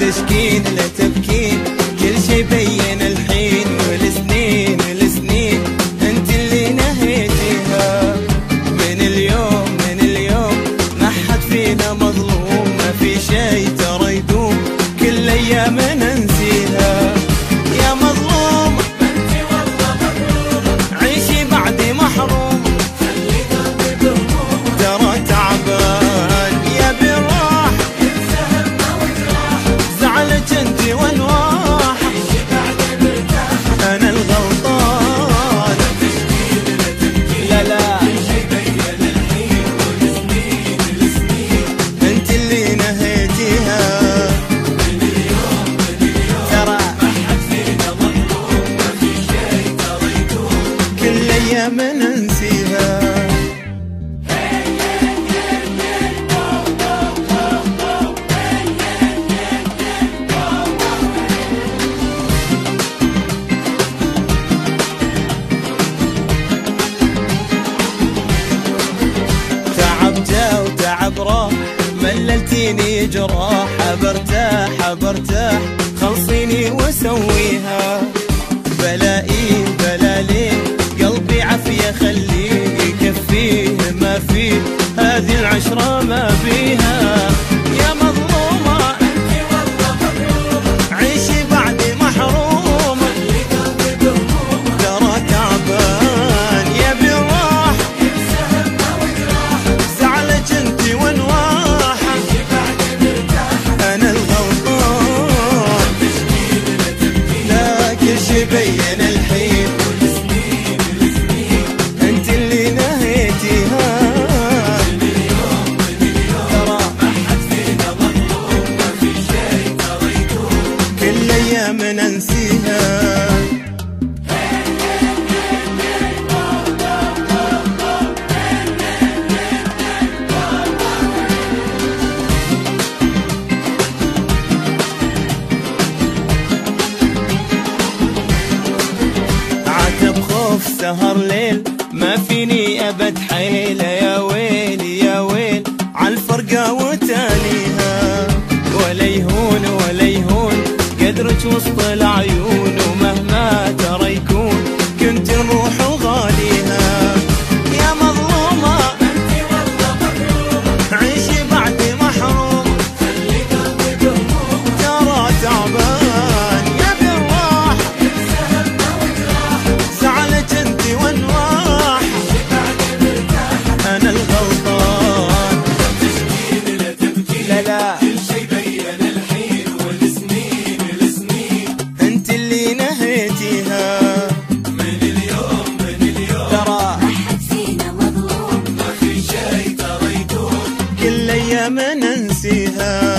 تشكين لك ما ننسيها وتعب راح مللتيني جراح برتاح برتاح خلصيني وسويها. بلائي العسرة ما فيها. يا مظلومة. أنت والله مظلومة عيشي بعدي محرومة اللي قلبي بهمومة ترى تعبان. يبي راح يمسح وجراح زعلك أنت ونواحة عيشي بعدي مرتاحة أنا الغلطان. لا كل شي بينت ما ننسيها. عتب خوف سهر ليل ما فيني أبد حيلة يا ويلي يا ويل. عالفرقه Deus بها